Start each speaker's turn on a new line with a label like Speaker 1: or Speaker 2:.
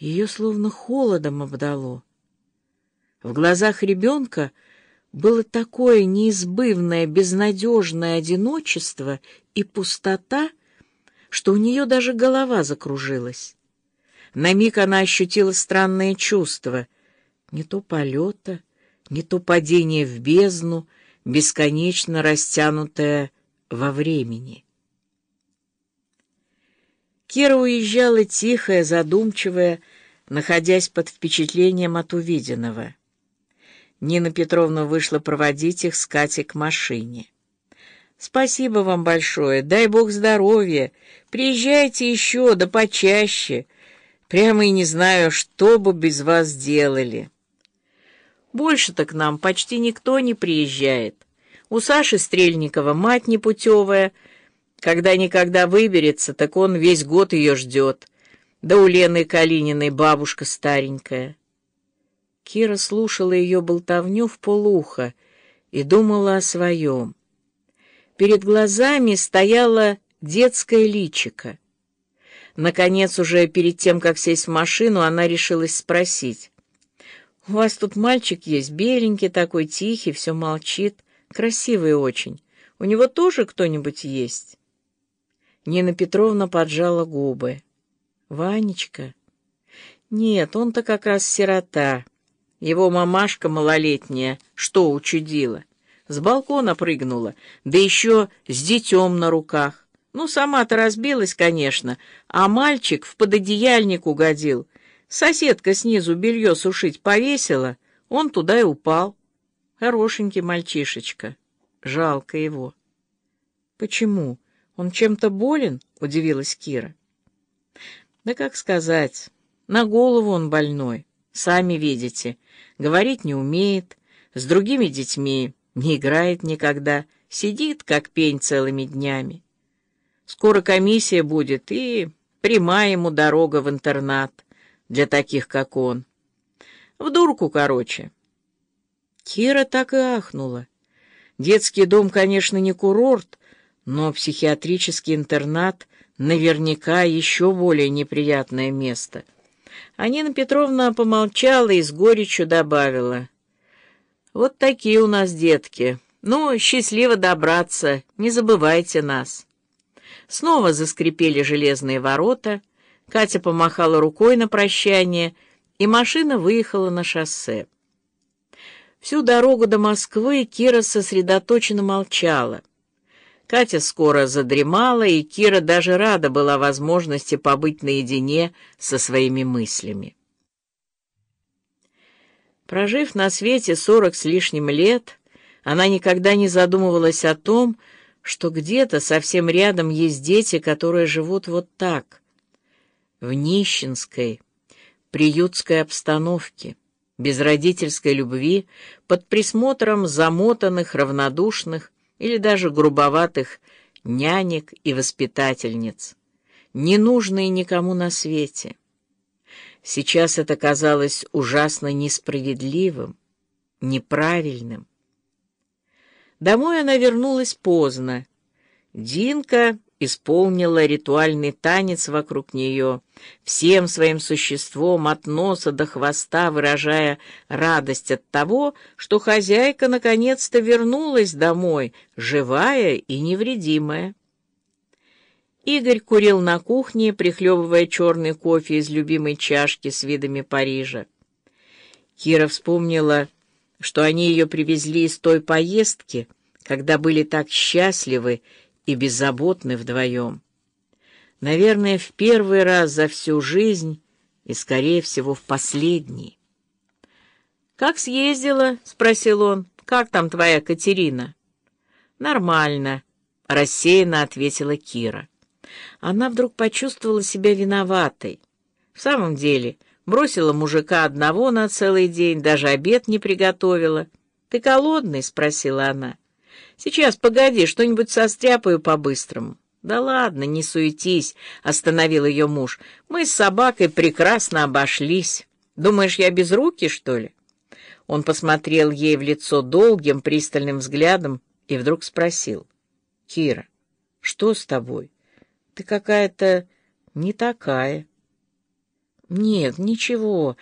Speaker 1: Ее словно холодом обдало. В глазах ребенка было такое неизбывное, безнадежное одиночество и пустота, что у нее даже голова закружилась. На миг она ощутила странное чувство, не то полета, не то падение в бездну, бесконечно растянутое во времени. Кира уезжала тихая, задумчивая, находясь под впечатлением от увиденного. Нина Петровна вышла проводить их с Катей к машине. «Спасибо вам большое, дай бог здоровья. Приезжайте еще, да почаще. Прямо и не знаю, что бы без вас делали». Больше-то к нам почти никто не приезжает. У Саши Стрельникова мать непутевая. Когда-никогда выберется, так он весь год ее ждет. Да у Лены Калининой бабушка старенькая. Кира слушала ее болтовню в полуха и думала о своем. Перед глазами стояла детское личико. Наконец, уже перед тем, как сесть в машину, она решилась спросить. «У вас тут мальчик есть, беленький такой, тихий, все молчит, красивый очень. У него тоже кто-нибудь есть?» Нина Петровна поджала губы. «Ванечка?» «Нет, он-то как раз сирота. Его мамашка малолетняя что учудила? С балкона прыгнула, да еще с детем на руках. Ну, сама-то разбилась, конечно, а мальчик в пододеяльник угодил. Соседка снизу белье сушить повесила, он туда и упал. Хорошенький мальчишечка. Жалко его. Почему? Он чем-то болен? Удивилась Кира. Да как сказать, на голову он больной. Сами видите, говорить не умеет, с другими детьми не играет никогда, сидит, как пень, целыми днями. Скоро комиссия будет, и прямая ему дорога в интернат для таких, как он. В дурку, короче. Кира так и ахнула. Детский дом, конечно, не курорт, но психиатрический интернат наверняка еще более неприятное место — а Нина Петровна помолчала и с горечью добавила. «Вот такие у нас детки. Ну, счастливо добраться, не забывайте нас». Снова заскрипели железные ворота, Катя помахала рукой на прощание, и машина выехала на шоссе. Всю дорогу до Москвы Кира сосредоточенно молчала. Катя скоро задремала, и Кира даже рада была возможности побыть наедине со своими мыслями. Прожив на свете сорок с лишним лет, она никогда не задумывалась о том, что где-то совсем рядом есть дети, которые живут вот так, в нищенской, приютской обстановке, без родительской любви, под присмотром замотанных, равнодушных, или даже грубоватых нянек и воспитательниц, ненужные никому на свете. Сейчас это казалось ужасно несправедливым, неправильным. Домой она вернулась поздно. Динка исполнила ритуальный танец вокруг нее, всем своим существом от носа до хвоста выражая радость от того, что хозяйка наконец-то вернулась домой, живая и невредимая. Игорь курил на кухне, прихлебывая черный кофе из любимой чашки с видами Парижа. Кира вспомнила, что они ее привезли из той поездки, когда были так счастливы и беззаботны вдвоем. Наверное, в первый раз за всю жизнь и, скорее всего, в последний. «Как съездила?» — спросил он. «Как там твоя Катерина?» «Нормально», — рассеянно ответила Кира. Она вдруг почувствовала себя виноватой. В самом деле, бросила мужика одного на целый день, даже обед не приготовила. «Ты голодный?» — спросила она. Сейчас, погоди, что-нибудь состряпаю по-быстрому. Да ладно, не суетись, остановил ее муж. Мы с собакой прекрасно обошлись. Думаешь, я без руки, что ли? Он посмотрел ей в лицо долгим, пристальным взглядом и вдруг спросил. «Кира, что с тобой? Ты какая-то не такая». «Нет, ничего.